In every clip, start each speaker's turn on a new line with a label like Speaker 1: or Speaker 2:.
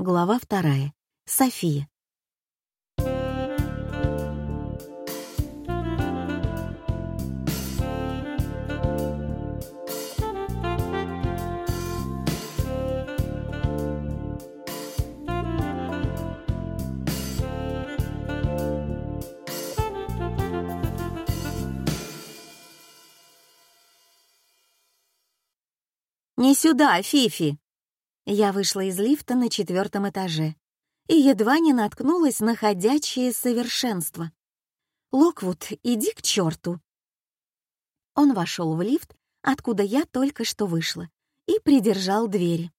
Speaker 1: Глава вторая. София. «Не сюда, Фифи!» Я вышла из лифта на четвертом этаже и едва не наткнулась на ходячее совершенство. «Локвуд, иди к черту!» Он вошел в лифт, откуда я только что вышла, и придержал двери.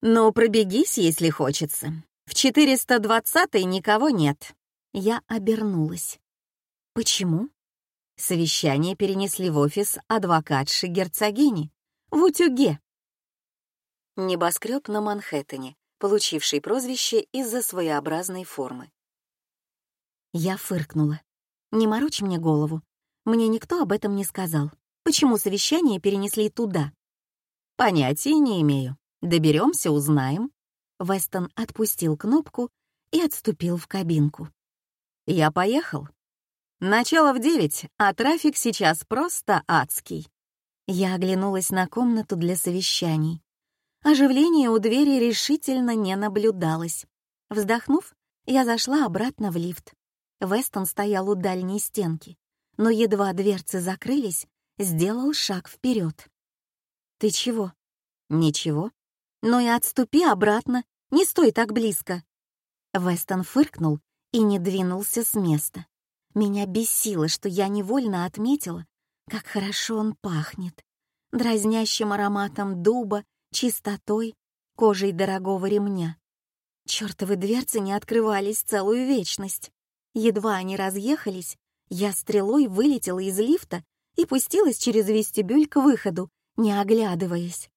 Speaker 1: «Ну, пробегись, если хочется. В 420-й никого нет». Я обернулась. «Почему?» Совещание перенесли в офис адвокатши герцогини в утюге. Небоскреб на Манхэттене, получивший прозвище из-за своеобразной формы. Я фыркнула. «Не морочь мне голову. Мне никто об этом не сказал. Почему совещание перенесли туда?» «Понятия не имею. Доберемся, узнаем». Вестон отпустил кнопку и отступил в кабинку. «Я поехал. Начало в девять, а трафик сейчас просто адский». Я оглянулась на комнату для совещаний. Оживления у двери решительно не наблюдалось. Вздохнув, я зашла обратно в лифт. Вестон стоял у дальней стенки, но едва дверцы закрылись, сделал шаг вперед. «Ты чего?» «Ничего. Ну и отступи обратно, не стой так близко». Вестон фыркнул и не двинулся с места. Меня бесило, что я невольно отметила, как хорошо он пахнет. Дразнящим ароматом дуба, чистотой, кожей дорогого ремня. Чёртовы дверцы не открывались целую вечность. Едва они разъехались, я стрелой вылетела из лифта и пустилась через вестибюль к выходу, не оглядываясь.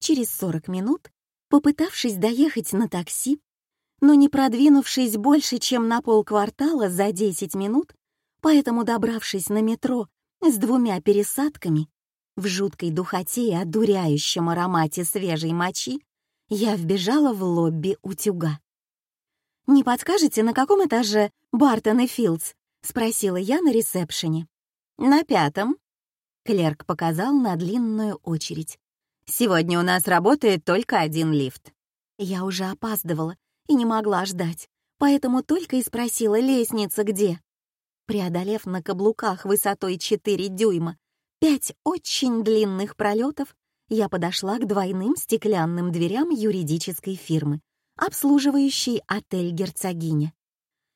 Speaker 1: Через 40 минут, попытавшись доехать на такси, но не продвинувшись больше, чем на полквартала за 10 минут, поэтому добравшись на метро с двумя пересадками, в жуткой духоте и одуряющем аромате свежей мочи, я вбежала в лобби утюга. «Не подскажете, на каком этаже Бартон и Филдс?» — спросила я на ресепшене. «На пятом». Клерк показал на длинную очередь. «Сегодня у нас работает только один лифт». Я уже опаздывала и не могла ждать, поэтому только и спросила, лестница где. Преодолев на каблуках высотой 4 дюйма пять очень длинных пролетов, я подошла к двойным стеклянным дверям юридической фирмы, обслуживающей отель «Герцогиня».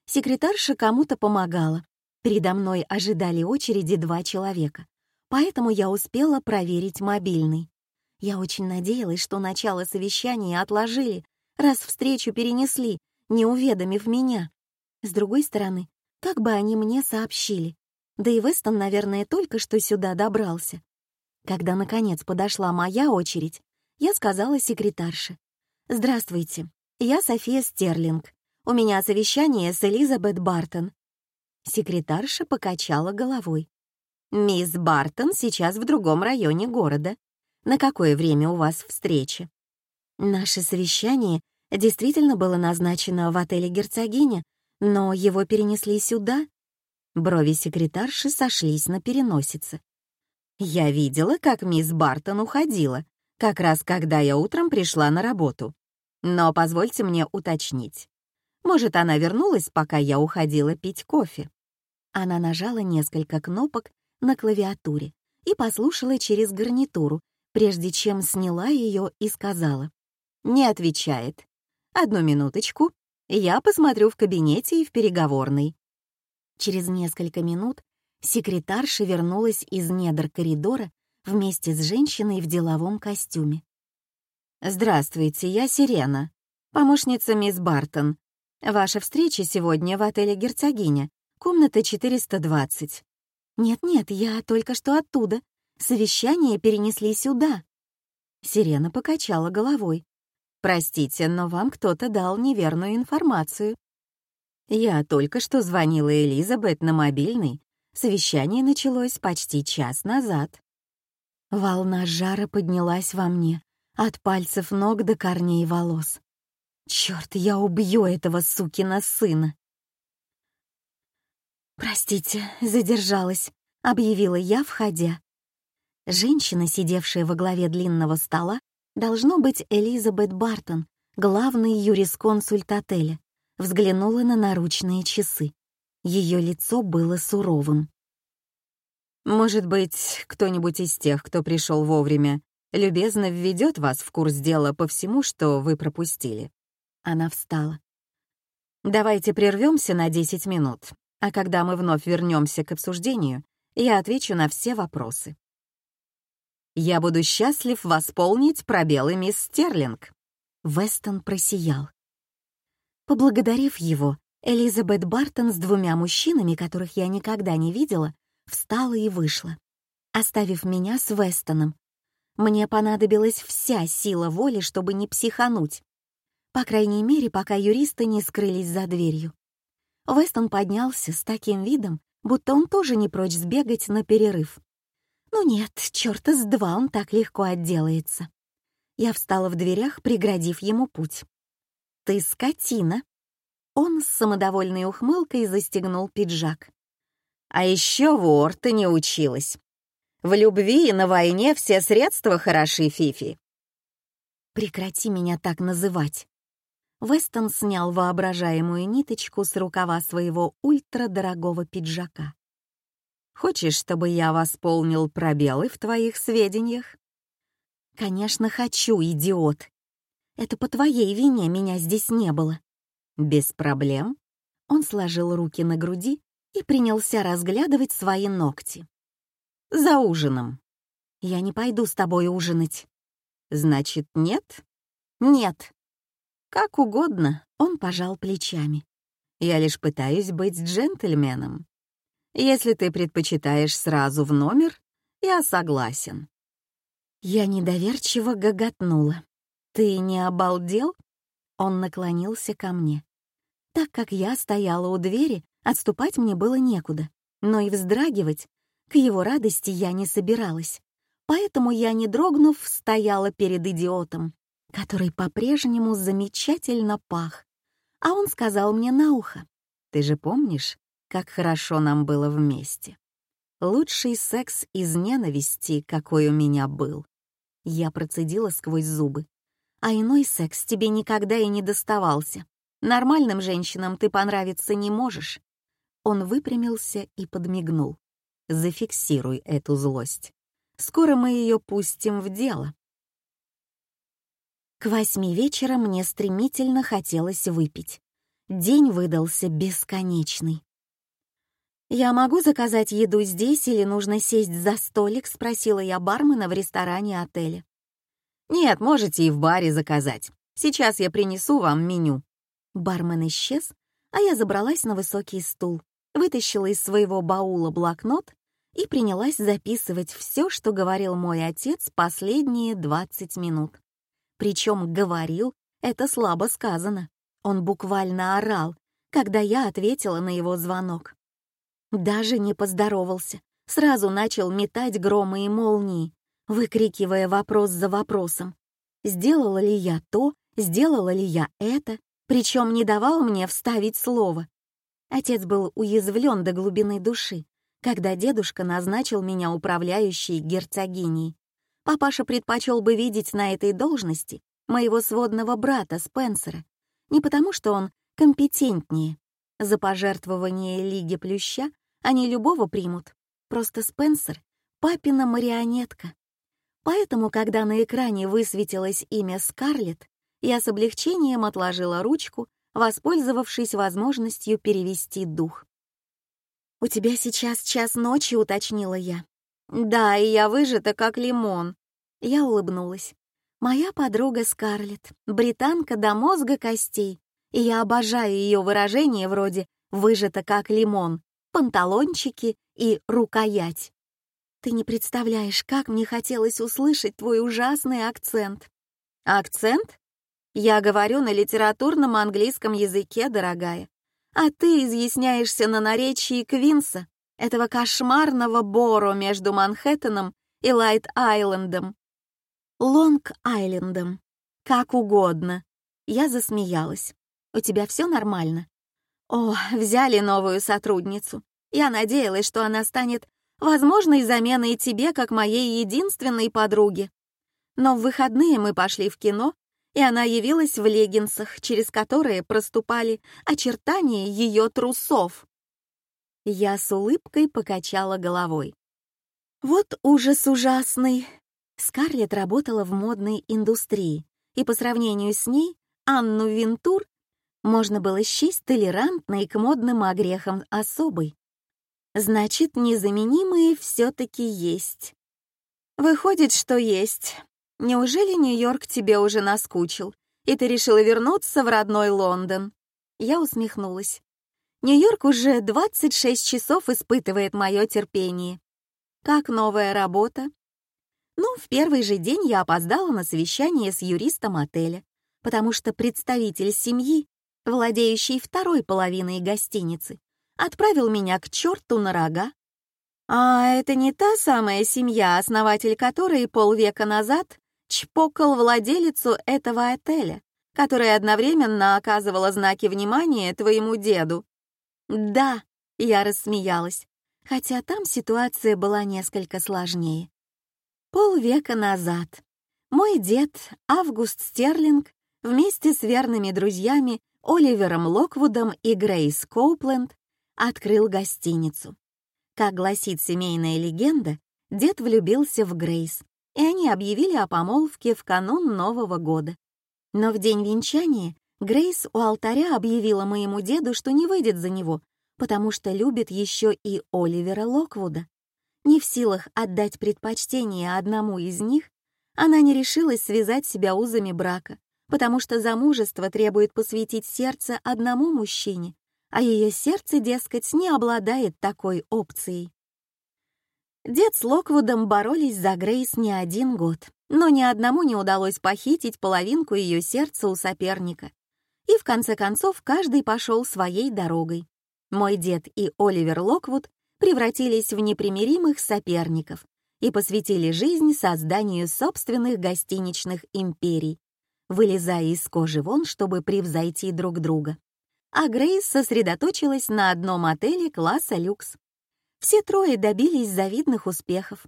Speaker 1: Секретарша кому-то помогала. Передо мной ожидали очереди два человека, поэтому я успела проверить мобильный. Я очень надеялась, что начало совещания отложили, раз встречу перенесли, не уведомив меня. С другой стороны, как бы они мне сообщили? Да и Вестон, наверное, только что сюда добрался. Когда, наконец, подошла моя очередь, я сказала секретарше. «Здравствуйте, я София Стерлинг. У меня совещание с Элизабет Бартон». Секретарша покачала головой. «Мисс Бартон сейчас в другом районе города. На какое время у вас встреча?» Наше совещание действительно было назначено в отеле «Герцогиня», но его перенесли сюда. Брови секретарши сошлись на переносице. Я видела, как мисс Бартон уходила, как раз когда я утром пришла на работу. Но позвольте мне уточнить. Может, она вернулась, пока я уходила пить кофе? Она нажала несколько кнопок на клавиатуре и послушала через гарнитуру, прежде чем сняла ее и сказала. «Не отвечает. Одну минуточку, я посмотрю в кабинете и в переговорной». Через несколько минут секретарша вернулась из недр коридора вместе с женщиной в деловом костюме. «Здравствуйте, я Сирена, помощница мисс Бартон. Ваша встреча сегодня в отеле «Герцогиня», комната 420». «Нет-нет, я только что оттуда. Совещание перенесли сюда». Сирена покачала головой. Простите, но вам кто-то дал неверную информацию. Я только что звонила Элизабет на мобильный. Совещание началось почти час назад. Волна жара поднялась во мне, от пальцев ног до корней волос. Черт, я убью этого сукина сына. «Простите, задержалась», — объявила я, входя. Женщина, сидевшая во главе длинного стола, должно быть Элизабет Бартон, главный юрисконсульт отеля, взглянула на наручные часы. Ее лицо было суровым. «Может быть, кто-нибудь из тех, кто пришел вовремя, любезно введет вас в курс дела по всему, что вы пропустили?» Она встала. «Давайте прервемся на 10 минут, а когда мы вновь вернемся к обсуждению, я отвечу на все вопросы. Я буду счастлив восполнить пробелы мисс Стерлинг». Вестон просиял. Поблагодарив его, Элизабет Бартон с двумя мужчинами, которых я никогда не видела, встала и вышла, оставив меня с Вестоном. Мне понадобилась вся сила воли, чтобы не психануть. По крайней мере, пока юристы не скрылись за дверью. Вестон поднялся с таким видом, будто он тоже не прочь сбегать на перерыв. Ну нет, черта с два он так легко отделается. Я встала в дверях, преградив ему путь. «Ты скотина!» Он с самодовольной ухмылкой застегнул пиджак. «А еще вор ты не училась. В любви и на войне все средства хороши, Фифи». «Прекрати меня так называть». Вестон снял воображаемую ниточку с рукава своего ультрадорогого пиджака. Хочешь, чтобы я восполнил пробелы в твоих сведениях? Конечно, хочу, идиот. Это по твоей вине меня здесь не было. Без проблем. Он сложил руки на груди и принялся разглядывать свои ногти. За ужином. Я не пойду с тобой ужинать. Значит, нет? Нет. Как угодно, он пожал плечами. Я лишь пытаюсь быть джентльменом. Если ты предпочитаешь сразу в номер, я согласен». Я недоверчиво гоготнула. «Ты не обалдел?» Он наклонился ко мне. Так как я стояла у двери, отступать мне было некуда, но и вздрагивать, к его радости я не собиралась. Поэтому я, не дрогнув, стояла перед идиотом, который по-прежнему замечательно пах. А он сказал мне на ухо, «Ты же помнишь, как хорошо нам было вместе. Лучший секс из ненависти, какой у меня был. Я процедила сквозь зубы. А иной секс тебе никогда и не доставался. Нормальным женщинам ты понравиться не можешь. Он выпрямился и подмигнул. Зафиксируй эту злость. Скоро мы ее пустим в дело. К восьми вечера мне стремительно хотелось выпить. День выдался бесконечный. «Я могу заказать еду здесь или нужно сесть за столик?» — спросила я бармена в ресторане отеля. «Нет, можете и в баре заказать. Сейчас я принесу вам меню». Бармен исчез, а я забралась на высокий стул, вытащила из своего баула блокнот и принялась записывать все, что говорил мой отец последние 20 минут. Причем «говорил» — это слабо сказано. Он буквально орал, когда я ответила на его звонок. Даже не поздоровался, сразу начал метать громы и молнии, выкрикивая вопрос за вопросом. Сделала ли я то, сделала ли я это, причем не давал мне вставить слово. Отец был уязвлен до глубины души, когда дедушка назначил меня управляющей герцогиней. Папаша предпочел бы видеть на этой должности моего сводного брата Спенсера, не потому что он компетентнее. За пожертвование Лиги Плюща они любого примут. Просто Спенсер — папина марионетка. Поэтому, когда на экране высветилось имя Скарлетт, я с облегчением отложила ручку, воспользовавшись возможностью перевести дух. «У тебя сейчас час ночи», — уточнила я. «Да, и я выжата, как лимон». Я улыбнулась. «Моя подруга Скарлетт, британка до мозга костей, и я обожаю ее выражение вроде «выжата, как лимон», панталончики и рукоять. Ты не представляешь, как мне хотелось услышать твой ужасный акцент. Акцент? Я говорю на литературном английском языке, дорогая. А ты изъясняешься на наречии Квинса, этого кошмарного Боро между Манхэттеном и Лайт-Айлендом. Лонг-Айлендом. Как угодно. Я засмеялась. «У тебя все нормально?» «О, взяли новую сотрудницу. Я надеялась, что она станет возможной заменой тебе, как моей единственной подруге. Но в выходные мы пошли в кино, и она явилась в леггинсах, через которые проступали очертания ее трусов. Я с улыбкой покачала головой. Вот ужас ужасный. Скарлетт работала в модной индустрии, и по сравнению с ней Анну Винтур можно было счесть толерантной к модным огрехам особой. Значит, незаменимые все-таки есть. Выходит, что есть. Неужели Нью-Йорк тебе уже наскучил, и ты решила вернуться в родной Лондон? Я усмехнулась. Нью-Йорк уже 26 часов испытывает мое терпение. Как новая работа? Ну, в первый же день я опоздала на совещание с юристом отеля, потому что представитель семьи, владеющий второй половиной гостиницы, отправил меня к черту на рога. А это не та самая семья, основатель которой полвека назад чпокал владелицу этого отеля, которая одновременно оказывала знаки внимания твоему деду. Да, я рассмеялась, хотя там ситуация была несколько сложнее. Полвека назад мой дед Август Стерлинг вместе с верными друзьями Оливером Локвудом и Грейс Коупленд открыл гостиницу. Как гласит семейная легенда, дед влюбился в Грейс, и они объявили о помолвке в канун Нового года. Но в день венчания Грейс у алтаря объявила моему деду, что не выйдет за него, потому что любит еще и Оливера Локвуда. Не в силах отдать предпочтение одному из них, она не решилась связать себя узами брака, потому что замужество требует посвятить сердце одному мужчине, а ее сердце, дескать, не обладает такой опцией. Дед с Локвудом боролись за Грейс не один год, но ни одному не удалось похитить половинку ее сердца у соперника. И в конце концов каждый пошел своей дорогой. Мой дед и Оливер Локвуд превратились в непримиримых соперников и посвятили жизнь созданию собственных гостиничных империй, вылезая из кожи вон, чтобы превзойти друг друга. А Грейс сосредоточилась на одном отеле класса люкс. Все трое добились завидных успехов.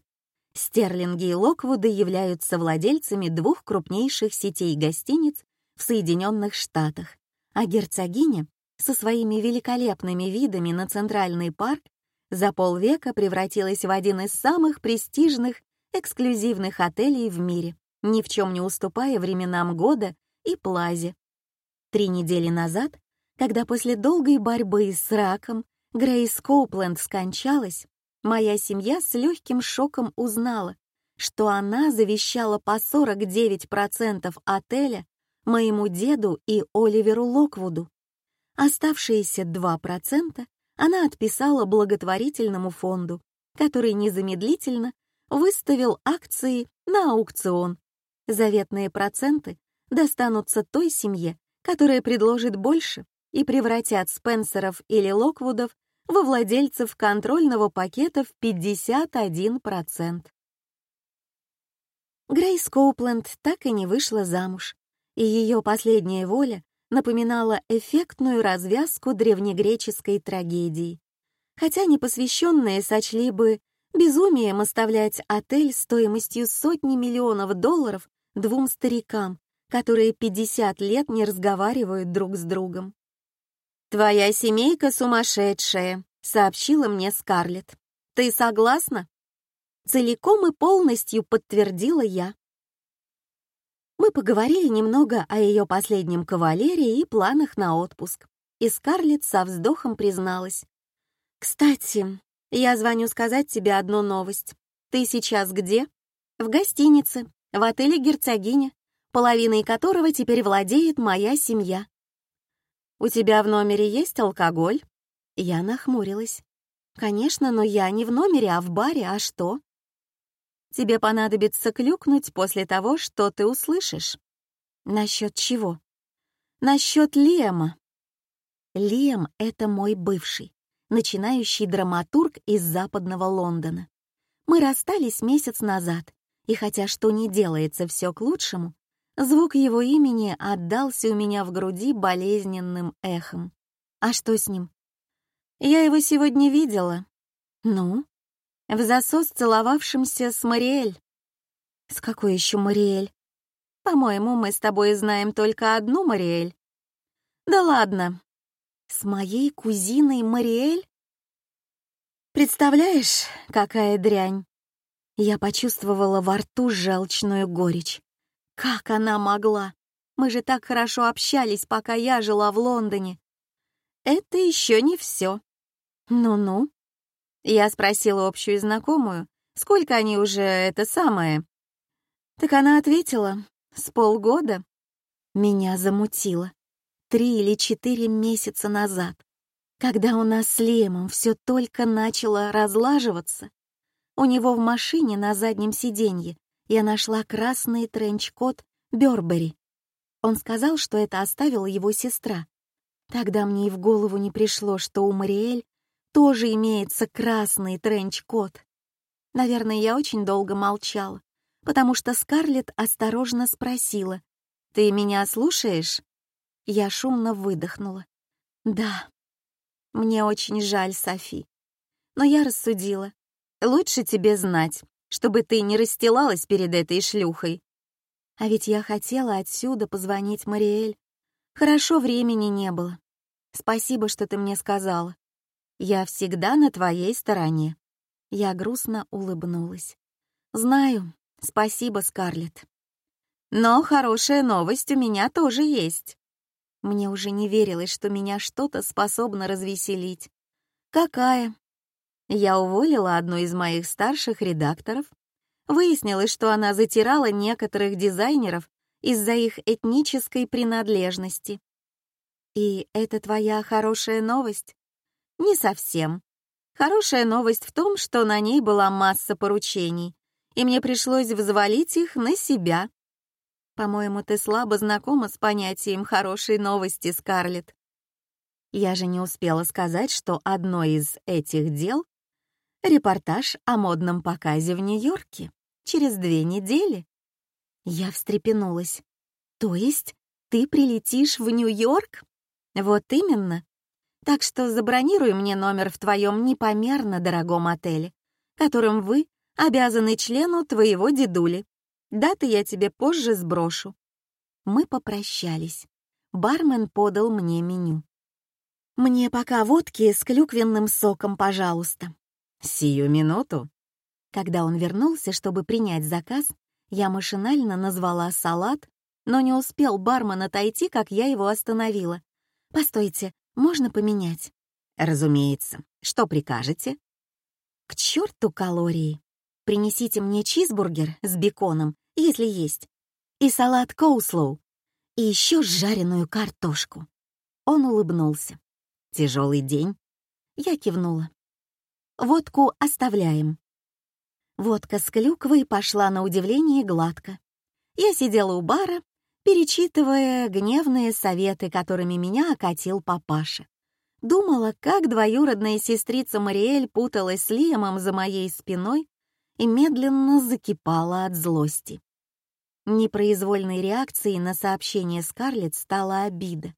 Speaker 1: Стерлинги и Локвуды являются владельцами двух крупнейших сетей гостиниц в Соединенных Штатах, а герцогиня со своими великолепными видами на Центральный парк за полвека превратилась в один из самых престижных, эксклюзивных отелей в мире, ни в чем не уступая временам года и плазе. Три недели назад, когда после долгой борьбы с раком Грейс Коупленд скончалась, моя семья с легким шоком узнала, что она завещала по 49% отеля моему деду и Оливеру Локвуду. Оставшиеся 2% она отписала благотворительному фонду, который незамедлительно выставил акции на аукцион. Заветные проценты достанутся той семье, которая предложит больше и превратят Спенсеров или Локвудов во владельцев контрольного пакета в 51%. Грейс Коупленд так и не вышла замуж, и ее последняя воля напоминала эффектную развязку древнегреческой трагедии. Хотя непосвященные сочли бы безумием оставлять отель стоимостью сотни миллионов долларов двум старикам, которые 50 лет не разговаривают друг с другом. «Твоя семейка сумасшедшая», — сообщила мне Скарлетт. «Ты согласна?» Целиком и полностью подтвердила я. Мы поговорили немного о ее последнем кавалере и планах на отпуск. И Скарлетт со вздохом призналась. «Кстати, я звоню сказать тебе одну новость. Ты сейчас где?» «В гостинице, в отеле «Герцогиня», половиной которого теперь владеет моя семья». «У тебя в номере есть алкоголь?» Я нахмурилась. «Конечно, но я не в номере, а в баре, а что?» Тебе понадобится клюкнуть после того, что ты услышишь. Насчет чего? Насчет Лема. Лем — это мой бывший, начинающий драматург из западного Лондона. Мы расстались месяц назад, и хотя что не делается все к лучшему, Звук его имени отдался у меня в груди болезненным эхом. А что с ним? Я его сегодня видела. Ну? В засос целовавшимся с Мариэль. С какой еще Мариэль? По-моему, мы с тобой знаем только одну Мариэль. Да ладно. С моей кузиной Мариэль? Представляешь, какая дрянь? Я почувствовала во рту желчную горечь. Как она могла? Мы же так хорошо общались, пока я жила в Лондоне. Это еще не все. Ну-ну. Я спросила общую знакомую, сколько они уже это самое. Так она ответила, с полгода. Меня замутило. Три или четыре месяца назад, когда у нас с Лемом все только начало разлаживаться, у него в машине на заднем сиденье я нашла красный тренч-кот Бёрбери. Он сказал, что это оставила его сестра. Тогда мне и в голову не пришло, что у Мариэль тоже имеется красный тренч-кот. Наверное, я очень долго молчала, потому что Скарлетт осторожно спросила, «Ты меня слушаешь?» Я шумно выдохнула. «Да, мне очень жаль, Софи. Но я рассудила. Лучше тебе знать, чтобы ты не расстилалась перед этой шлюхой. А ведь я хотела отсюда позвонить Мариэль. Хорошо, времени не было. Спасибо, что ты мне сказала. Я всегда на твоей стороне. Я грустно улыбнулась. Знаю, спасибо, Скарлетт. Но хорошая новость у меня тоже есть. Мне уже не верилось, что меня что-то способно развеселить. Какая? Я уволила одну из моих старших редакторов. Выяснилось, что она затирала некоторых дизайнеров из-за их этнической принадлежности. И это твоя хорошая новость? Не совсем. Хорошая новость в том, что на ней была масса поручений, и мне пришлось взвалить их на себя. По-моему, ты слабо знакома с понятием хорошей новости, Скарлетт. Я же не успела сказать, что одно из этих дел Репортаж о модном показе в Нью-Йорке через две недели. Я встрепенулась. То есть ты прилетишь в Нью-Йорк? Вот именно. Так что забронируй мне номер в твоем непомерно дорогом отеле, которым вы обязаны члену твоего дедули. Даты я тебе позже сброшу. Мы попрощались. Бармен подал мне меню. «Мне пока водки с клюквенным соком, пожалуйста», «Сию минуту». Когда он вернулся, чтобы принять заказ, я машинально назвала салат, но не успел бармен отойти, как я его остановила. «Постойте, можно поменять?» «Разумеется. Что прикажете?» «К черту калории! Принесите мне чизбургер с беконом, если есть, и салат коуслоу, и еще жареную картошку». Он улыбнулся. «Тяжелый день?» Я кивнула. Водку оставляем. Водка с клюквой пошла на удивление гладко. Я сидела у бара, перечитывая гневные советы, которыми меня окатил папаша. Думала, как двоюродная сестрица Мариэль путалась с Лиемом за моей спиной и медленно закипала от злости. Непроизвольной реакцией на сообщение Скарлетт стала обида.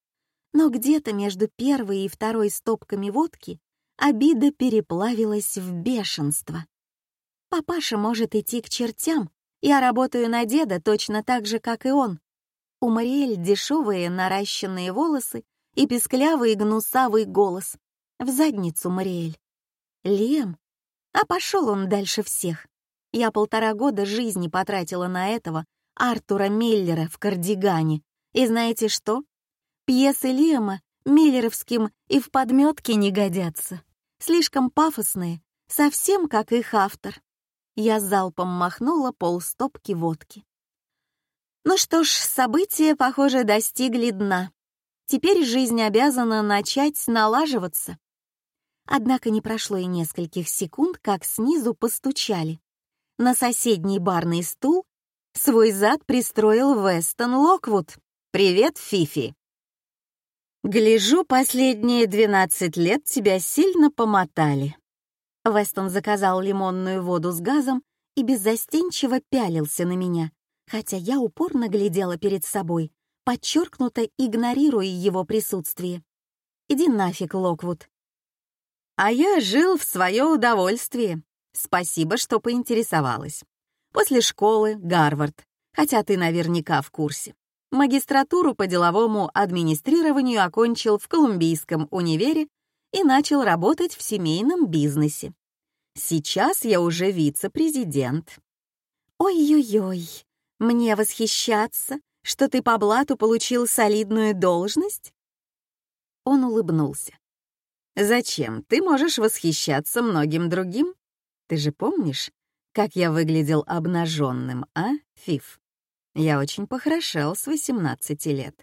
Speaker 1: Но где-то между первой и второй стопками водки обида переплавилась в бешенство. Папаша может идти к чертям, я работаю на деда точно так же, как и он. У Мариэль дешевые наращенные волосы и песклявый гнусавый голос. В задницу Мариэль. Лем? А пошел он дальше всех. Я полтора года жизни потратила на этого Артура Миллера в кардигане. И знаете что? Пьесы Лема миллеровским и в подметке не годятся. Слишком пафосные, совсем как их автор. Я залпом махнула полстопки водки. Ну что ж, события, похоже, достигли дна. Теперь жизнь обязана начать налаживаться. Однако не прошло и нескольких секунд, как снизу постучали. На соседний барный стул свой зад пристроил Вестон Локвуд. «Привет, Фифи!» «Гляжу, последние двенадцать лет тебя сильно помотали». Вестон заказал лимонную воду с газом и беззастенчиво пялился на меня, хотя я упорно глядела перед собой, подчеркнуто игнорируя его присутствие. «Иди нафиг, Локвуд». «А я жил в свое удовольствие. Спасибо, что поинтересовалась. После школы — Гарвард, хотя ты наверняка в курсе. Магистратуру по деловому администрированию окончил в Колумбийском универе и начал работать в семейном бизнесе. Сейчас я уже вице-президент. Ой-ой-ой, мне восхищаться, что ты по блату получил солидную должность? Он улыбнулся. Зачем? Ты можешь восхищаться многим другим. Ты же помнишь, как я выглядел обнаженным, а, Фиф? Я очень похорошел с 18 лет.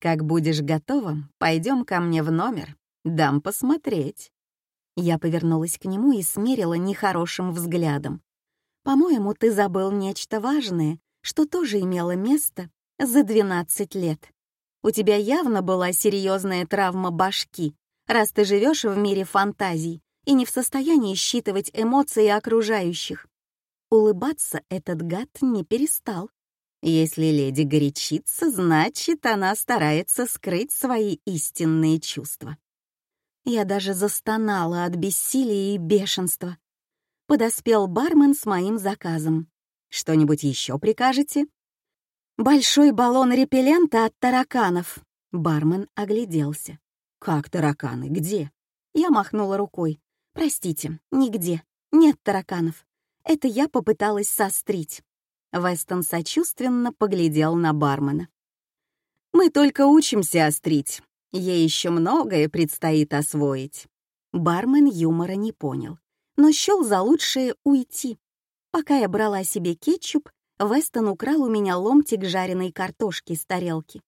Speaker 1: Как будешь готова, пойдем ко мне в номер, дам посмотреть. Я повернулась к нему и смерила нехорошим взглядом. «По-моему, ты забыл нечто важное, что тоже имело место за 12 лет. У тебя явно была серьезная травма башки, раз ты живешь в мире фантазий и не в состоянии считывать эмоции окружающих. Улыбаться этот гад не перестал. Если леди горячится, значит, она старается скрыть свои истинные чувства. Я даже застонала от бессилия и бешенства. Подоспел бармен с моим заказом. «Что-нибудь еще прикажете?» «Большой баллон репеллента от тараканов». Бармен огляделся. «Как тараканы? Где?» Я махнула рукой. «Простите, нигде. Нет тараканов. Это я попыталась сострить. Вестон сочувственно поглядел на бармена. «Мы только учимся острить. Ей еще многое предстоит освоить». Бармен юмора не понял, но счел за лучшее уйти. Пока я брала себе кетчуп, Вестон украл у меня ломтик жареной картошки с тарелки.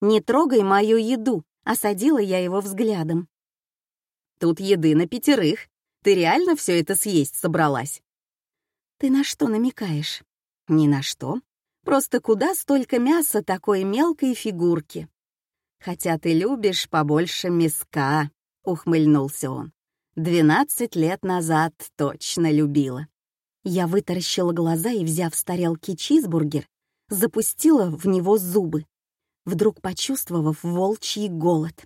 Speaker 1: «Не трогай мою еду», — осадила я его взглядом. «Тут еды на пятерых. Ты реально все это съесть собралась?» «Ты на что намекаешь?» Ни на что. Просто куда столько мяса такой мелкой фигурки? Хотя ты любишь побольше мяска, ухмыльнулся он. Двенадцать лет назад точно любила. Я вытаращила глаза и, взяв с тарелки чизбургер, запустила в него зубы, вдруг почувствовав волчий голод.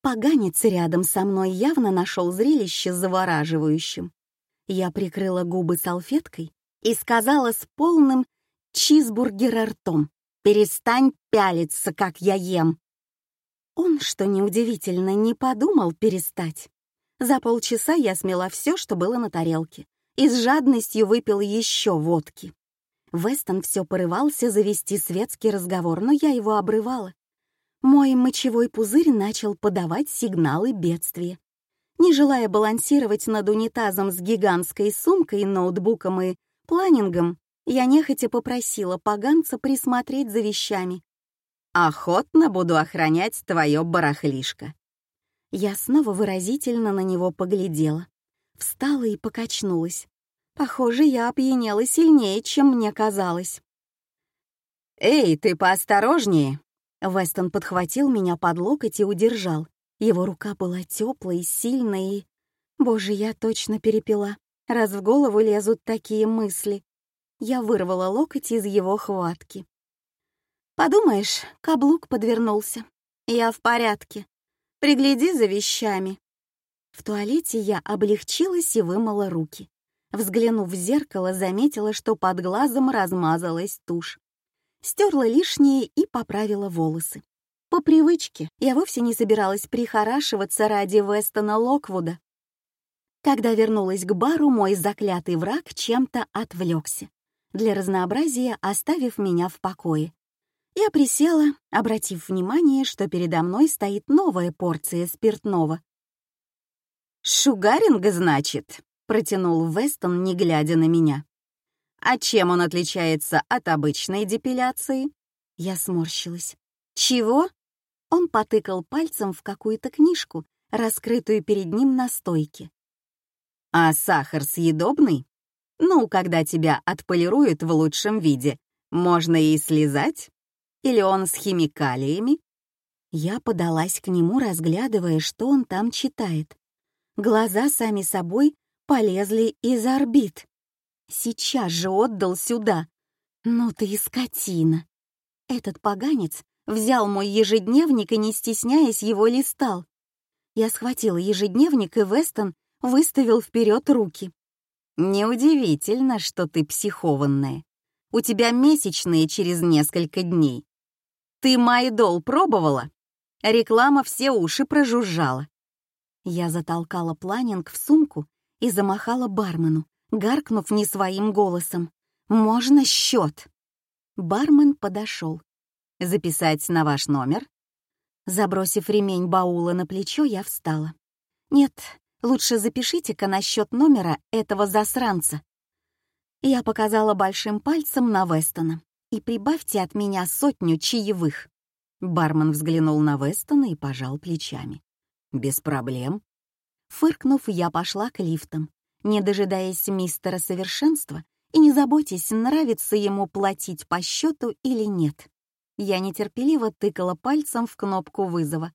Speaker 1: Поганец рядом со мной явно нашел зрелище завораживающим. Я прикрыла губы салфеткой и сказала с полным чизбургера ртом «Перестань пялиться, как я ем». Он, что неудивительно, не подумал перестать. За полчаса я смела все, что было на тарелке, и с жадностью выпил еще водки. Вестон все порывался завести светский разговор, но я его обрывала. Мой мочевой пузырь начал подавать сигналы бедствия. Не желая балансировать над унитазом с гигантской сумкой, ноутбуком и планингом, я нехотя попросила поганца присмотреть за вещами. «Охотно буду охранять твое барахлишко». Я снова выразительно на него поглядела, встала и покачнулась. Похоже, я опьянела сильнее, чем мне казалось. «Эй, ты поосторожнее!» Вестон подхватил меня под локоть и удержал. Его рука была теплой, сильной и... Боже, я точно перепила раз в голову лезут такие мысли. Я вырвала локоть из его хватки. «Подумаешь, каблук подвернулся. Я в порядке. Пригляди за вещами». В туалете я облегчилась и вымыла руки. Взглянув в зеркало, заметила, что под глазом размазалась тушь. Стерла лишнее и поправила волосы. По привычке я вовсе не собиралась прихорашиваться ради Вестона Локвуда. Когда вернулась к бару, мой заклятый враг чем-то отвлекся, для разнообразия оставив меня в покое. Я присела, обратив внимание, что передо мной стоит новая порция спиртного. «Шугаринга, значит?» — протянул Вестон, не глядя на меня. «А чем он отличается от обычной депиляции?» Я сморщилась. «Чего?» Он потыкал пальцем в какую-то книжку, раскрытую перед ним на стойке. А сахар съедобный? Ну, когда тебя отполируют в лучшем виде, можно и слезать? Или он с химикалиями? Я подалась к нему, разглядывая, что он там читает. Глаза сами собой полезли из орбит. Сейчас же отдал сюда. «Ну ты и скотина!» Этот поганец взял мой ежедневник и, не стесняясь, его листал. Я схватила ежедневник, и Вестон выставил вперед руки. «Неудивительно, что ты психованная. У тебя месячные через несколько дней. Ты Майдол пробовала?» Реклама все уши прожужжала. Я затолкала планинг в сумку и замахала бармену, гаркнув не своим голосом. «Можно счет?» Бармен подошел. «Записать на ваш номер?» Забросив ремень баула на плечо, я встала. «Нет, лучше запишите-ка на счет номера этого засранца». Я показала большим пальцем на Вестона. «И прибавьте от меня сотню чаевых». Бармен взглянул на Вестона и пожал плечами. «Без проблем». Фыркнув, я пошла к лифтам, не дожидаясь мистера совершенства, и не заботьтесь, нравится ему платить по счету или нет. Я нетерпеливо тыкала пальцем в кнопку вызова.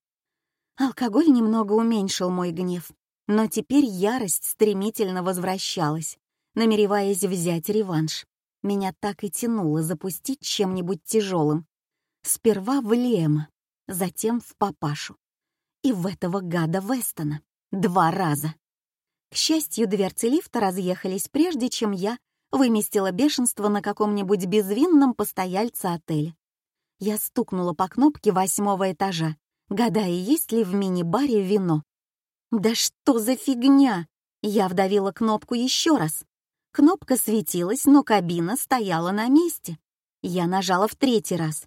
Speaker 1: Алкоголь немного уменьшил мой гнев, но теперь ярость стремительно возвращалась, намереваясь взять реванш. Меня так и тянуло запустить чем-нибудь тяжелым. Сперва в Лема, затем в папашу. И в этого гада Вестона. Два раза. К счастью, дверцы лифта разъехались прежде, чем я выместила бешенство на каком-нибудь безвинном постояльце отеля. Я стукнула по кнопке восьмого этажа, гадая, есть ли в мини-баре вино. «Да что за фигня!» Я вдавила кнопку еще раз. Кнопка светилась, но кабина стояла на месте. Я нажала в третий раз.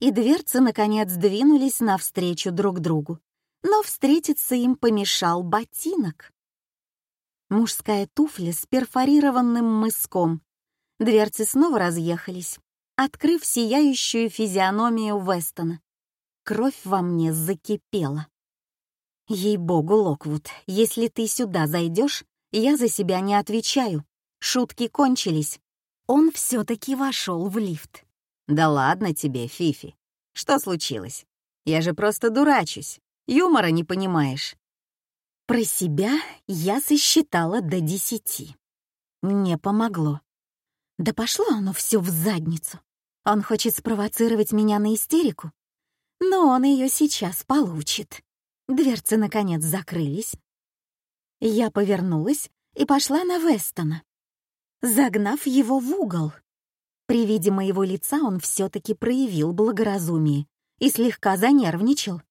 Speaker 1: И дверцы, наконец, двинулись навстречу друг другу. Но встретиться им помешал ботинок. Мужская туфля с перфорированным мыском. Дверцы снова разъехались, открыв сияющую физиономию Вестона. Кровь во мне закипела. Ей-богу, Локвуд, если ты сюда зайдешь, я за себя не отвечаю. Шутки кончились. Он все-таки вошел в лифт. Да ладно тебе, Фифи. Что случилось? Я же просто дурачусь. Юмора не понимаешь. Про себя я сосчитала до десяти. Не помогло. Да пошло оно все в задницу. Он хочет спровоцировать меня на истерику. Но он ее сейчас получит. Дверцы, наконец, закрылись. Я повернулась и пошла на Вестона, загнав его в угол. При виде моего лица он все-таки проявил благоразумие и слегка занервничал.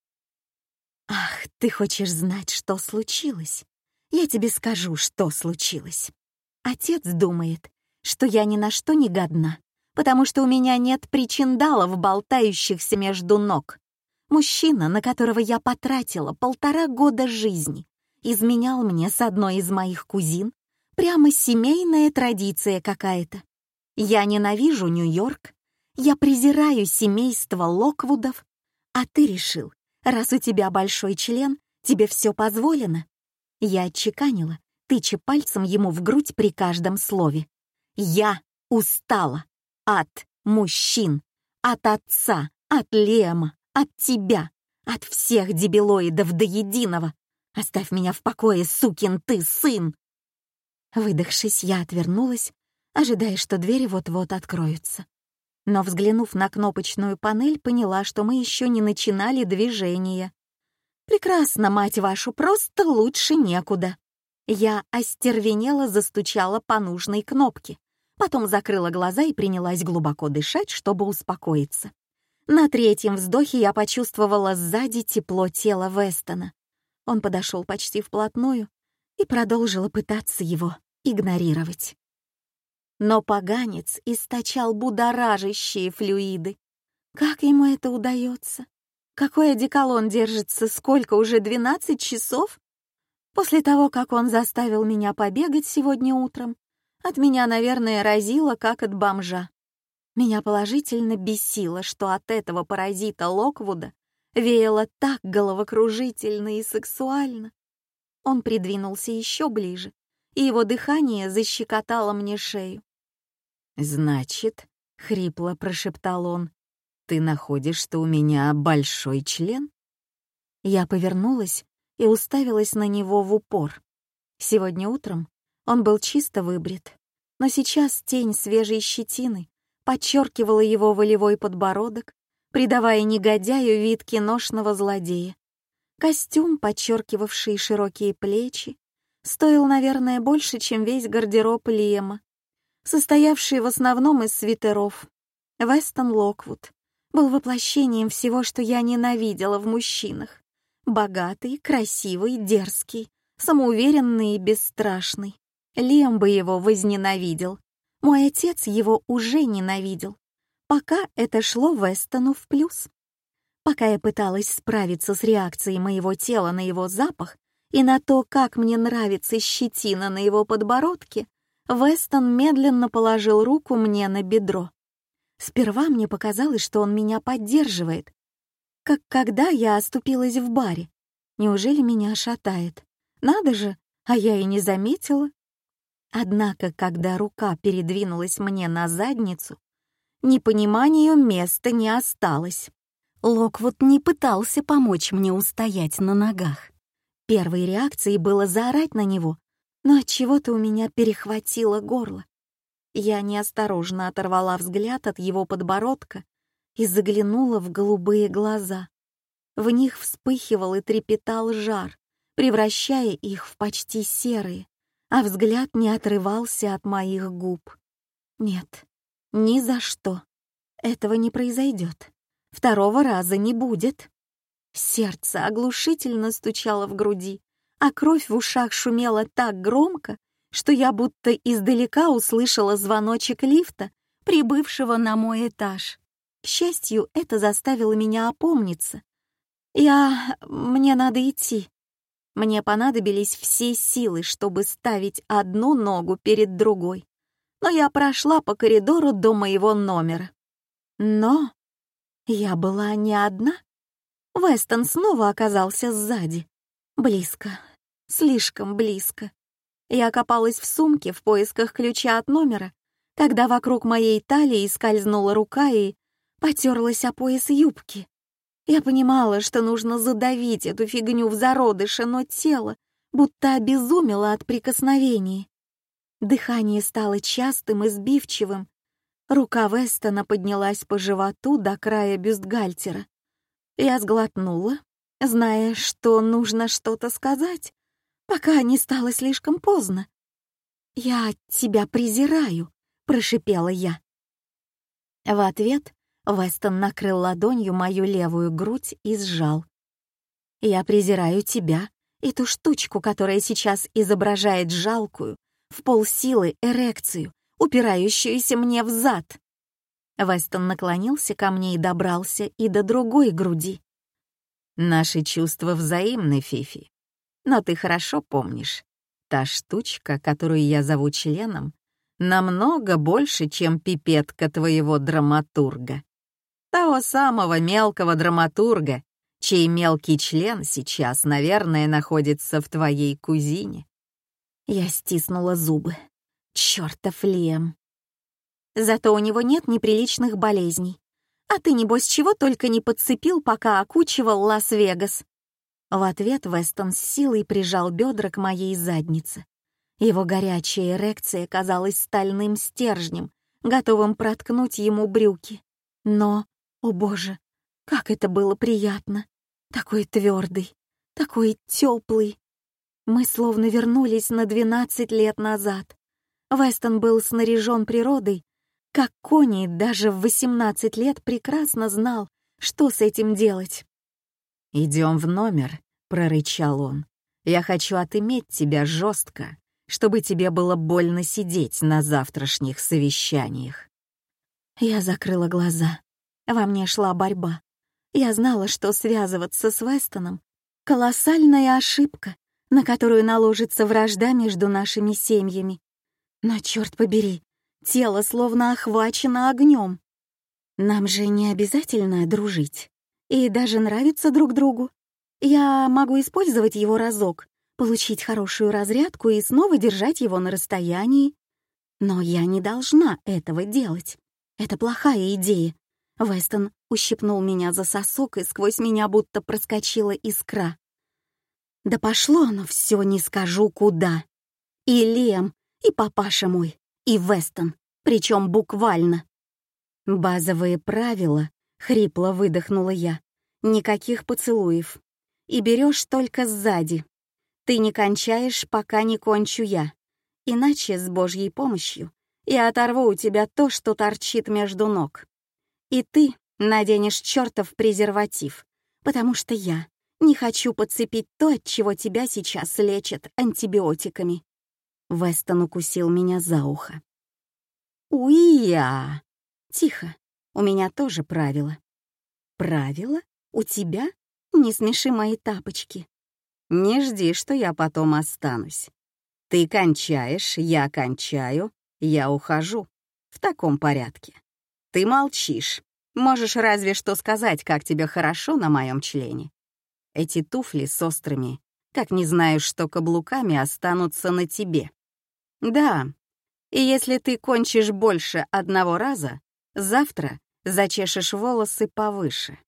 Speaker 1: «Ах, ты хочешь знать, что случилось? Я тебе скажу, что случилось. Отец думает, что я ни на что не годна, потому что у меня нет причиндалов, болтающихся между ног. Мужчина, на которого я потратила полтора года жизни, изменял мне с одной из моих кузин. Прямо семейная традиция какая-то. Я ненавижу Нью-Йорк, я презираю семейство Локвудов, а ты решил, Раз у тебя большой член, тебе все позволено. Я отчеканила, тыча пальцем ему в грудь при каждом слове. Я устала. От мужчин. От отца. От Лема. От тебя. От всех дебилоидов до единого. Оставь меня в покое, сукин ты сын. Выдохшись, я отвернулась, ожидая, что двери вот-вот откроются но, взглянув на кнопочную панель, поняла, что мы еще не начинали движение. «Прекрасно, мать вашу, просто лучше некуда». Я остервенела застучала по нужной кнопке, потом закрыла глаза и принялась глубоко дышать, чтобы успокоиться. На третьем вздохе я почувствовала сзади тепло тела Вестона. Он подошел почти вплотную и продолжила пытаться его игнорировать. Но поганец источал будоражащие флюиды. Как ему это удается? Какой одеколон держится? Сколько, уже 12 часов? После того, как он заставил меня побегать сегодня утром, от меня, наверное, разило, как от бомжа. Меня положительно бесило, что от этого паразита Локвуда веяло так головокружительно и сексуально. Он придвинулся еще ближе, и его дыхание защекотало мне шею.
Speaker 2: «Значит», — хрипло прошептал он, «ты находишь, что у меня большой член?»
Speaker 1: Я повернулась и уставилась на него в упор. Сегодня утром он был чисто выбрит, но сейчас тень свежей щетины подчеркивала его волевой подбородок, придавая негодяю вид киношного злодея. Костюм, подчеркивавший широкие плечи, стоил, наверное, больше, чем весь гардероб Лиема, состоявший в основном из свитеров. Вестон Локвуд был воплощением всего, что я ненавидела в мужчинах. Богатый, красивый, дерзкий, самоуверенный и бесстрашный. Лем бы его возненавидел. Мой отец его уже ненавидел. Пока это шло Вестону в плюс. Пока я пыталась справиться с реакцией моего тела на его запах и на то, как мне нравится щетина на его подбородке, Вестон медленно положил руку мне на бедро. Сперва мне показалось, что он меня поддерживает, как когда я оступилась в баре. Неужели меня шатает? Надо же, а я и не заметила. Однако, когда рука передвинулась мне на задницу, непониманию места не осталось. Локвуд не пытался помочь мне устоять на ногах. Первой реакцией было заорать на него, но от чего-то у меня перехватило горло. Я неосторожно оторвала взгляд от его подбородка и заглянула в голубые глаза. В них вспыхивал и трепетал жар, превращая их в почти серые, а взгляд не отрывался от моих губ. Нет, ни за что. Этого не произойдет. Второго раза не будет. Сердце оглушительно стучало в груди, а кровь в ушах шумела так громко, что я будто издалека услышала звоночек лифта, прибывшего на мой этаж. К счастью, это заставило меня опомниться. Я... мне надо идти. Мне понадобились все силы, чтобы ставить одну ногу перед другой. Но я прошла по коридору до моего номера. Но я была не одна. Вестон снова оказался сзади. Близко. Слишком близко. Я копалась в сумке в поисках ключа от номера, когда вокруг моей талии скользнула рука и потерлась о пояс юбки. Я понимала, что нужно задавить эту фигню в зародыше, но тело будто обезумело от прикосновений. Дыхание стало частым и сбивчивым, Рука Вестона поднялась по животу до края бюстгальтера. Я сглотнула, зная, что нужно что-то сказать, пока не стало слишком поздно. «Я тебя презираю», — прошипела я. В ответ Вестон накрыл ладонью мою левую грудь и сжал. «Я презираю тебя и ту штучку, которая сейчас изображает жалкую, в полсилы эрекцию, упирающуюся мне в зад. Вестон наклонился ко мне и добрался и до другой груди. «Наши чувства взаимны, Фифи. Но ты хорошо помнишь, та штучка, которую я зову членом, намного больше, чем пипетка твоего драматурга. Того самого мелкого драматурга, чей мелкий член сейчас, наверное, находится в твоей кузине». Я стиснула зубы. Чёртов Лем. Зато у него нет неприличных болезней. А ты, небось, чего только не подцепил, пока окучивал Лас-Вегас. В ответ Вестон с силой прижал бедра к моей заднице. Его горячая эрекция казалась стальным стержнем, готовым проткнуть ему брюки. Но, о боже, как это было приятно! Такой твердый, такой теплый. Мы словно вернулись на 12 лет назад. Вестон был снаряжен природой, как Кони даже в 18 лет прекрасно знал, что с этим делать. «Идем в номер», — прорычал он. «Я хочу отыметь тебя жестко, чтобы тебе было больно сидеть на завтрашних совещаниях». Я закрыла глаза. Во мне шла борьба. Я знала, что связываться с Вестоном — колоссальная ошибка, на которую наложится вражда между нашими семьями. Но, черт побери, тело словно охвачено огнем. Нам же не обязательно дружить и даже нравиться друг другу. Я могу использовать его разок, получить хорошую разрядку и снова держать его на расстоянии. Но я не должна этого делать. Это плохая идея. Вестон ущипнул меня за сосок, и сквозь меня будто проскочила искра. Да пошло оно все, не скажу куда. И Лем, и папаша мой, и Вестон, причем буквально. «Базовые правила», — хрипло выдохнула я. «Никаких поцелуев. И берешь только сзади. Ты не кончаешь, пока не кончу я. Иначе, с Божьей помощью, я оторву у тебя то, что торчит между ног. И ты наденешь чертов презерватив, потому что я не хочу подцепить то, от чего тебя сейчас лечат антибиотиками». Вестон укусил меня за ухо. «Уия!» «Тихо, у меня тоже правила». «Правила? У тебя? Не смеши мои тапочки». «Не жди, что я потом останусь. Ты кончаешь, я кончаю, я ухожу. В таком порядке. Ты молчишь. Можешь разве что сказать, как тебе хорошо на моем члене. Эти туфли с острыми, как не знаешь, что каблуками останутся на тебе. Да, и если ты кончишь больше одного раза, завтра зачешешь волосы повыше.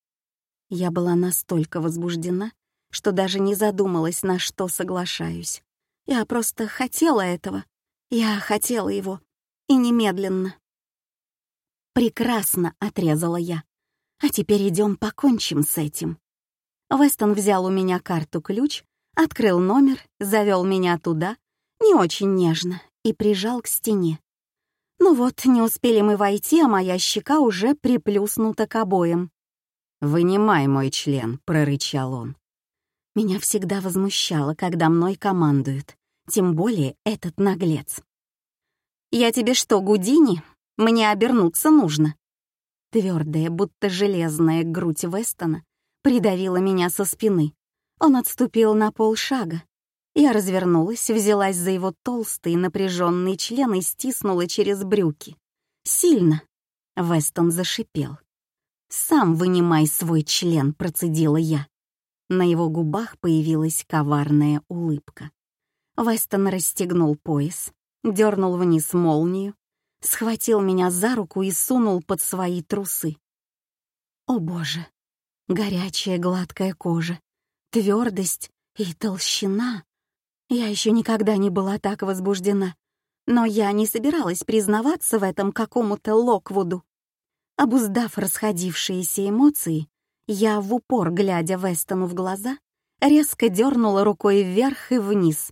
Speaker 1: Я была настолько возбуждена, что даже не задумалась, на что соглашаюсь. Я просто хотела этого. Я хотела его. И немедленно. «Прекрасно», — отрезала я. «А теперь идем покончим с этим». Вестон взял у меня карту-ключ, открыл номер, завел меня туда, не очень нежно, и прижал к стене. Ну вот, не успели мы войти, а моя щека уже приплюснута к обоям. «Вынимай мой член», — прорычал он. Меня всегда возмущало, когда мной командуют, тем более этот наглец. «Я тебе что, Гудини? Мне обернуться нужно». Твердая, будто железная грудь Вестона придавила меня со спины. Он отступил на полшага. Я развернулась, взялась за его толстый напряженный член и стиснула через брюки. Сильно. Вестон зашипел. «Сам вынимай свой член», — процедила я. На его губах появилась коварная улыбка. Вестон расстегнул пояс, дернул вниз молнию, схватил меня за руку и сунул под свои трусы. О боже, Горячая гладкая кожа, твердость и толщина. Я еще никогда не была так возбуждена, но я не собиралась признаваться в этом какому-то Локвуду. Обуздав расходившиеся эмоции, я в упор, глядя Вестону в глаза, резко дернула рукой вверх и вниз.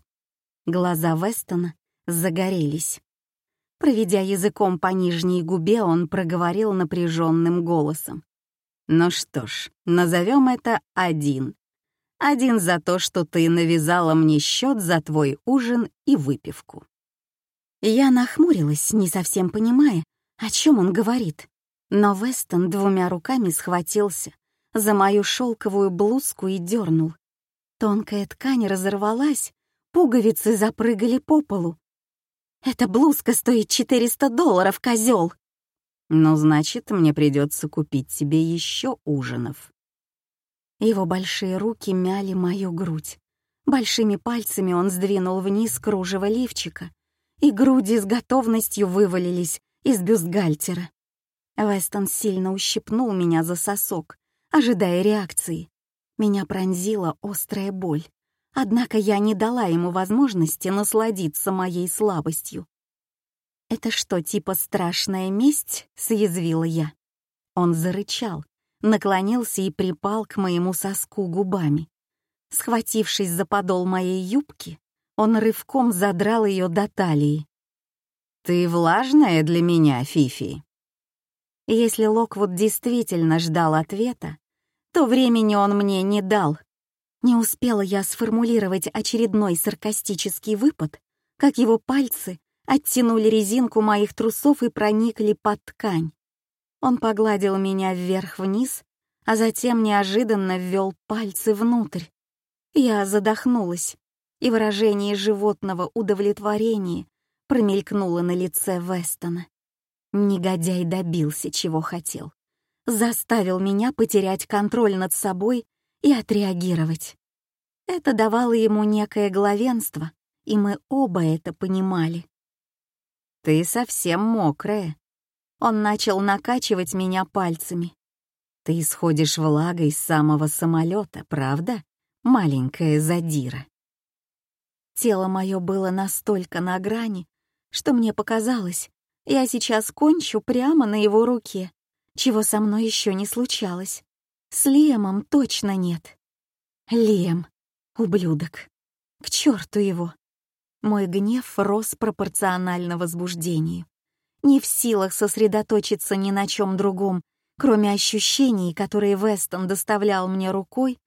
Speaker 1: Глаза Вестона загорелись. Проведя языком по нижней губе, он проговорил напряженным голосом. Ну что ж, назовем это один. Один за то, что ты навязала мне счет за твой ужин и выпивку. Я нахмурилась, не совсем понимая, о чем он говорит. Но Вестон двумя руками схватился за мою шелковую блузку и дернул. Тонкая ткань разорвалась, пуговицы запрыгали по полу. «Эта блузка стоит 400 долларов, козел! Ну, значит, мне придется купить себе еще ужинов. Его большие руки мяли мою грудь. Большими пальцами он сдвинул вниз кружево лифчика, и груди с готовностью вывалились из бюстгальтера. Вестон сильно ущипнул меня за сосок, ожидая реакции. Меня пронзила острая боль, однако я не дала ему возможности насладиться моей слабостью. «Это что, типа страшная месть?» — съязвила я. Он зарычал, наклонился и припал к моему соску губами. Схватившись за подол моей юбки, он рывком задрал ее до талии. «Ты влажная для меня, Фифи?» Если Локвуд действительно ждал ответа, то времени он мне не дал. Не успела я сформулировать очередной саркастический выпад, как его пальцы оттянули резинку моих трусов и проникли под ткань. Он погладил меня вверх-вниз, а затем неожиданно ввел пальцы внутрь. Я задохнулась, и выражение животного удовлетворения промелькнуло на лице Вестона. Негодяй добился, чего хотел. Заставил меня потерять контроль над собой и отреагировать. Это давало ему некое главенство, и мы оба это понимали. «Ты совсем мокрая». Он начал накачивать меня пальцами. «Ты исходишь влагой с самого самолета, правда, маленькая задира?» Тело мое было настолько на грани, что мне показалось, Я сейчас кончу прямо на его руке, чего со мной еще не случалось. С Лиэмом точно нет. Лиэм, ублюдок. К черту его. Мой гнев рос пропорционально возбуждению. Не в силах сосредоточиться ни на чем другом, кроме ощущений, которые Вестон доставлял мне рукой,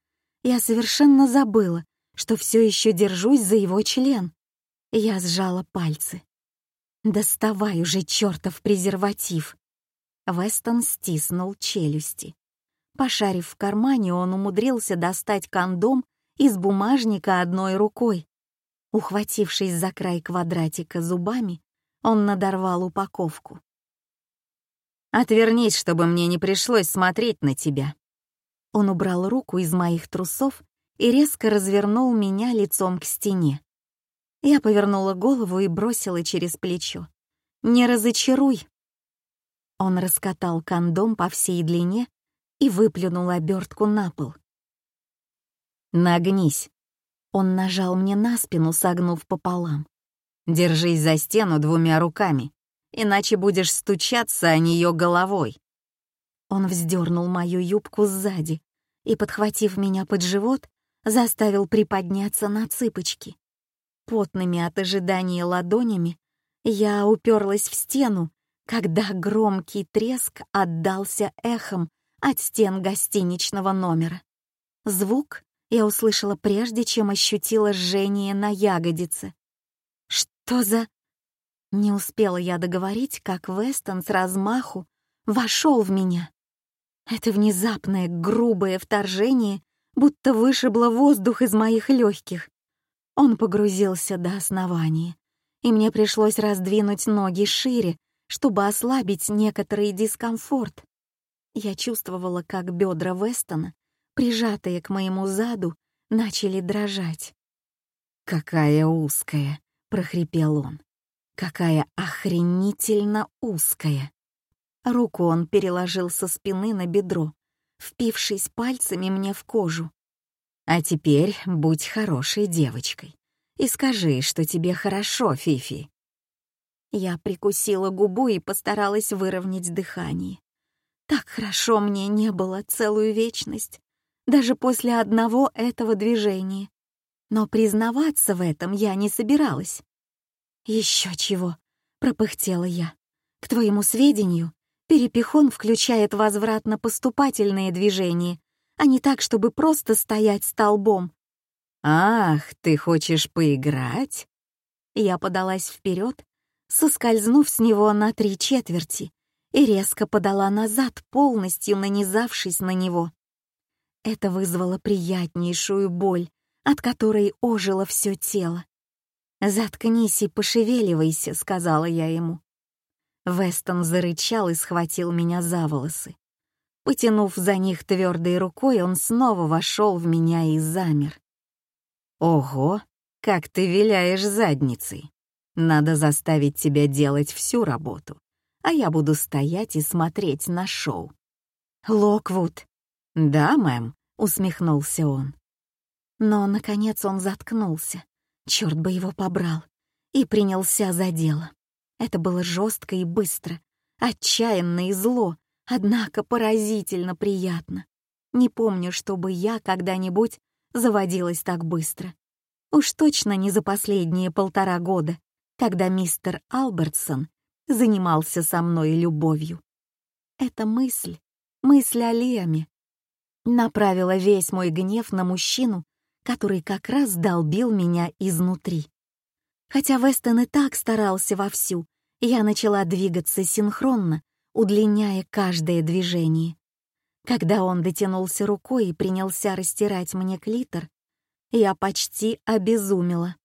Speaker 1: я совершенно забыла, что все еще держусь за его член. Я сжала пальцы. «Доставай уже, чертов презерватив!» Вестон стиснул челюсти. Пошарив в кармане, он умудрился достать кондом из бумажника одной рукой. Ухватившись за край квадратика зубами, он надорвал упаковку.
Speaker 2: «Отвернись, чтобы мне не пришлось смотреть на тебя».
Speaker 1: Он убрал руку из моих трусов и резко развернул меня лицом к стене. Я повернула голову и бросила через плечо. «Не разочаруй!» Он раскатал кондом по всей длине и выплюнул обертку на пол.
Speaker 2: «Нагнись!»
Speaker 1: Он нажал мне на спину, согнув пополам.
Speaker 2: «Держись за стену двумя руками, иначе будешь стучаться о нее головой».
Speaker 1: Он вздернул мою юбку сзади и, подхватив меня под живот, заставил приподняться на цыпочки. Потными от ожидания ладонями я уперлась в стену, когда громкий треск отдался эхом от стен гостиничного номера. Звук я услышала прежде, чем ощутила жжение на ягодице. «Что за...» Не успела я договорить, как Вестон с размаху вошел в меня. Это внезапное грубое вторжение будто вышибло воздух из моих легких. Он погрузился до основания, и мне пришлось раздвинуть ноги шире, чтобы ослабить некоторый дискомфорт. Я чувствовала, как бедра Вестона, прижатые к моему заду, начали дрожать.
Speaker 2: «Какая узкая!» — прохрипел он. «Какая охренительно узкая!»
Speaker 1: Руку он переложил со спины на бедро, впившись пальцами мне в кожу.
Speaker 2: «А теперь будь хорошей девочкой и скажи, что тебе хорошо, Фифи».
Speaker 1: Я прикусила губу и постаралась выровнять дыхание. Так хорошо мне не было целую вечность, даже после одного этого движения. Но признаваться в этом я не собиралась. «Еще чего», — пропыхтела я. «К твоему сведению, перепихон включает возвратно-поступательные движения, а не так, чтобы просто стоять столбом».
Speaker 2: «Ах, ты хочешь поиграть?»
Speaker 1: Я подалась вперед, соскользнув с него на три четверти, и резко подала назад, полностью нанизавшись на него. Это вызвало приятнейшую боль, от которой ожило все тело. «Заткнись и пошевеливайся», — сказала я ему. Вестон зарычал и схватил меня за волосы. Потянув за них твердой рукой, он снова вошел в меня и замер.
Speaker 2: «Ого, как ты виляешь задницей! Надо заставить тебя делать всю работу, а я буду стоять и смотреть на шоу».
Speaker 1: «Локвуд!»
Speaker 2: «Да, мэм», — усмехнулся он.
Speaker 1: Но, наконец, он заткнулся. Черт бы его побрал. И принялся за дело. Это было жестко и быстро, отчаянно и зло, однако поразительно приятно. Не помню, чтобы я когда-нибудь заводилась так быстро. Уж точно не за последние полтора года, когда мистер Албертсон занимался со мной любовью. Эта мысль, мысль о Леме, направила весь мой гнев на мужчину, который как раз долбил меня изнутри. Хотя Вестон и так старался вовсю, я начала двигаться синхронно, удлиняя каждое движение. Когда он дотянулся рукой и принялся растирать мне клитор, я почти обезумела.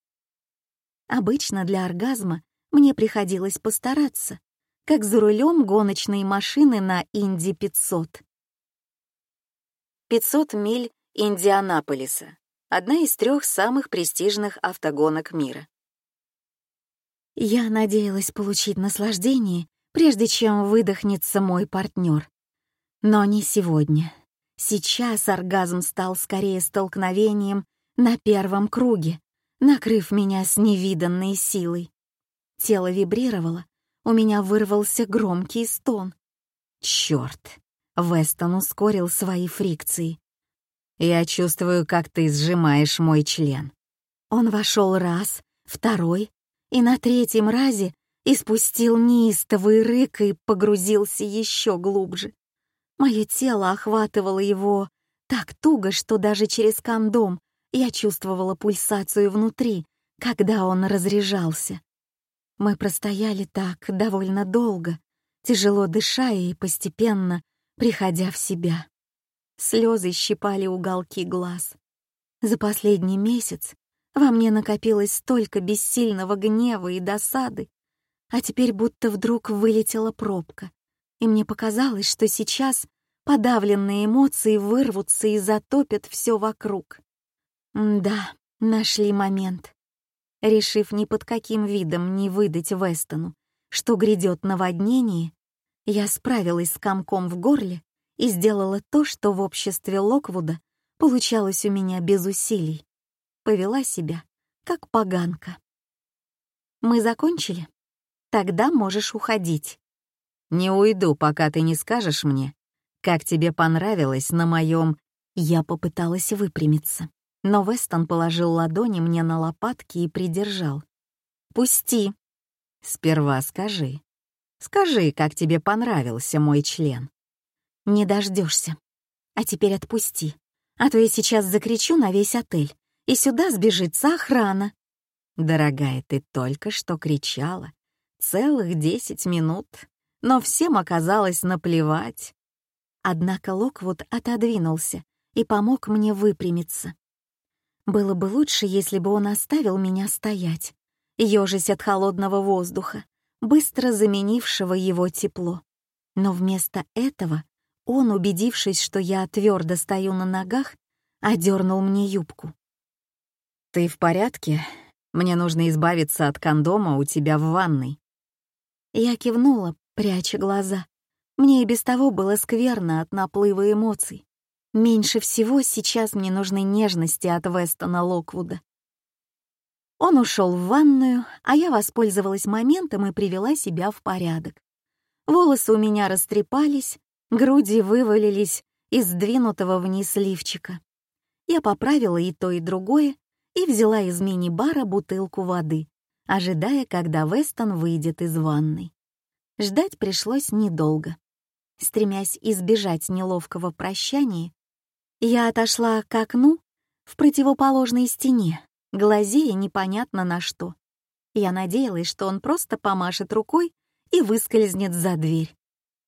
Speaker 1: Обычно для оргазма мне приходилось постараться, как за рулем гоночной машины на Инди 500. 500 миль Индианаполиса одна из трех самых престижных автогонок мира. Я надеялась получить наслаждение, прежде чем выдохнется мой партнер. Но не сегодня. Сейчас оргазм стал скорее столкновением на первом круге, накрыв меня с невиданной силой. Тело вибрировало, У меня вырвался громкий стон. Черт! Вестон ускорил свои фрикции.
Speaker 2: Я чувствую, как ты сжимаешь мой член.
Speaker 1: Он вошел раз, второй, и на третьем разе испустил неистовый рык и погрузился еще глубже. Мое тело охватывало его так туго, что даже через кондом я чувствовала пульсацию внутри, когда он разряжался. Мы простояли так довольно долго, тяжело дыша и постепенно приходя в себя. Слезы щипали уголки глаз. За последний месяц во мне накопилось столько бессильного гнева и досады, а теперь будто вдруг вылетела пробка, и мне показалось, что сейчас подавленные эмоции вырвутся и затопят все вокруг. да, нашли момент. Решив ни под каким видом не выдать Вестону, что грядет наводнение, я справилась с комком в горле и сделала то, что в обществе Локвуда получалось у меня без усилий. Повела себя, как поганка. «Мы закончили? Тогда можешь уходить».
Speaker 2: «Не уйду, пока ты не скажешь мне, как тебе понравилось на моем...»
Speaker 1: Я попыталась выпрямиться но Вестон положил ладони мне на лопатки и придержал. «Пусти!»
Speaker 2: «Сперва скажи. Скажи, как тебе понравился мой член».
Speaker 1: «Не дождешься. А теперь отпусти, а то я сейчас закричу на весь отель, и сюда сбежится охрана».
Speaker 2: «Дорогая, ты только что кричала. Целых десять минут, но всем оказалось наплевать».
Speaker 1: Однако Локвуд отодвинулся и помог мне выпрямиться. Было бы лучше, если бы он оставил меня стоять, ежась от холодного воздуха, быстро заменившего его тепло. Но вместо этого он, убедившись, что я твердо стою на ногах, одернул мне юбку.
Speaker 2: «Ты в порядке? Мне нужно избавиться от кондома у тебя в ванной».
Speaker 1: Я кивнула, пряча глаза. Мне и без того было скверно от наплыва эмоций. Меньше всего сейчас мне нужны нежности от Вестона Локвуда. Он ушел в ванную, а я воспользовалась моментом и привела себя в порядок. Волосы у меня растрепались, груди вывалились из сдвинутого вниз лифчика. Я поправила и то, и другое и взяла из мини-бара бутылку воды, ожидая, когда Вестон выйдет из ванной. Ждать пришлось недолго. Стремясь избежать неловкого прощания, я отошла к окну в противоположной стене, глазея непонятно на что. Я надеялась, что он просто помашет рукой и выскользнет за дверь.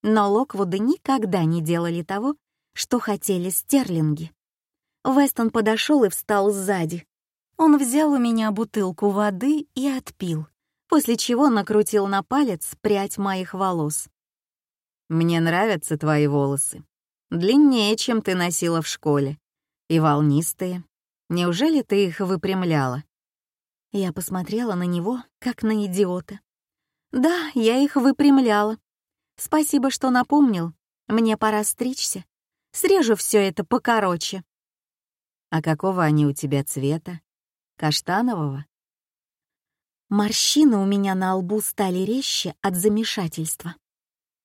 Speaker 1: Но Локвуды никогда не делали того, что хотели стерлинги. Вестон подошел и встал сзади. Он взял у меня бутылку воды и отпил, после чего накрутил на палец прядь моих волос.
Speaker 2: «Мне нравятся твои волосы», Длиннее, чем ты носила в школе. И волнистые. Неужели ты их выпрямляла?
Speaker 1: Я посмотрела на него, как на идиота. Да, я их выпрямляла. Спасибо, что напомнил. Мне пора стричься. Срежу все это покороче.
Speaker 2: А какого они у тебя цвета? Каштанового?
Speaker 1: Морщины у меня на лбу стали резче от замешательства.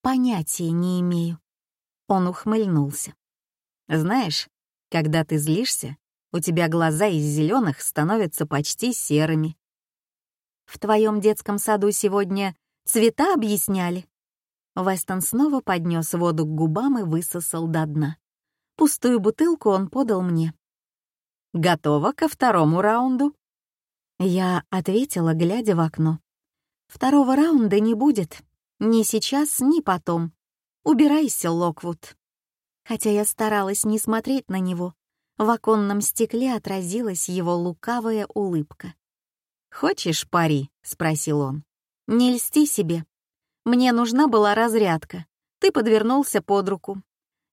Speaker 1: Понятия не имею. Он ухмыльнулся.
Speaker 2: «Знаешь, когда ты злишься, у тебя глаза из зеленых становятся почти серыми».
Speaker 1: «В твоем детском саду сегодня цвета объясняли?» Вестон снова поднес воду к губам и высосал до дна. Пустую бутылку он подал мне.
Speaker 2: «Готова ко второму раунду?»
Speaker 1: Я ответила, глядя в окно. «Второго раунда не будет. Ни сейчас, ни потом. Убирайся, Локвуд. Хотя я старалась не смотреть на него, в оконном стекле отразилась его лукавая улыбка.
Speaker 2: «Хочешь пари?» — спросил он.
Speaker 1: «Не льсти себе. Мне нужна была разрядка. Ты подвернулся под руку.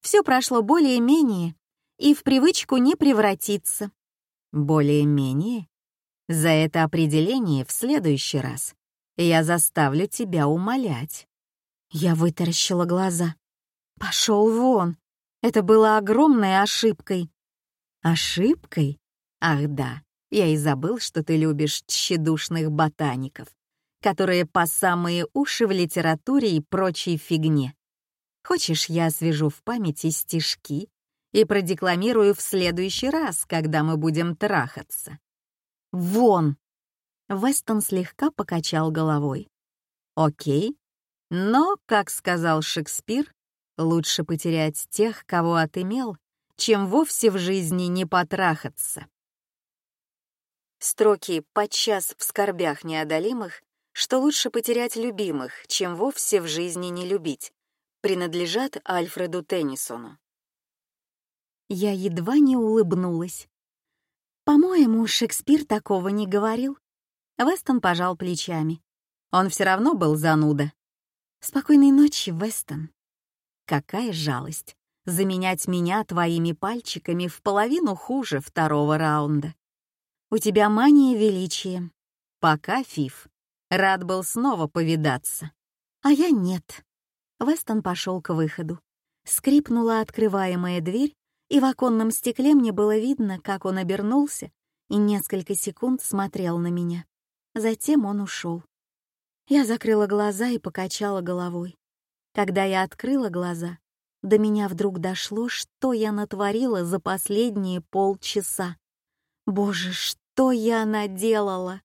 Speaker 1: Все прошло более-менее, и в привычку не превратиться».
Speaker 2: «Более-менее? За это определение в следующий раз я заставлю тебя умолять».
Speaker 1: Я вытаращила глаза. Пошел вон. Это было огромной ошибкой.
Speaker 2: Ошибкой? Ах да, я и забыл, что ты любишь тщедушных ботаников,
Speaker 1: которые по самые уши в литературе и прочей фигне. Хочешь, я освежу в памяти стишки и продекламирую в следующий раз, когда мы будем трахаться? Вон!» Вестон слегка покачал головой. «Окей, но, как сказал Шекспир, лучше потерять тех, кого отымел, чем вовсе в жизни не потрахаться». Строки «подчас в скорбях неодолимых», что лучше потерять любимых, чем вовсе в жизни не любить, принадлежат Альфреду Теннисону. Я едва не улыбнулась. По-моему, Шекспир такого не говорил. Вестон пожал плечами. Он все равно был зануда. Спокойной ночи, Вестон. Какая жалость заменять меня твоими пальчиками в половину хуже второго раунда. У тебя мания величия. Пока, Фиф. Рад был снова повидаться. А я нет. Вестон пошел к выходу. Скрипнула открываемая дверь, и в оконном стекле мне было видно, как он обернулся и несколько секунд смотрел на меня. Затем он ушел. Я закрыла глаза и покачала головой. Когда я открыла глаза, до меня вдруг дошло, что я натворила за последние полчаса. Боже, что я наделала!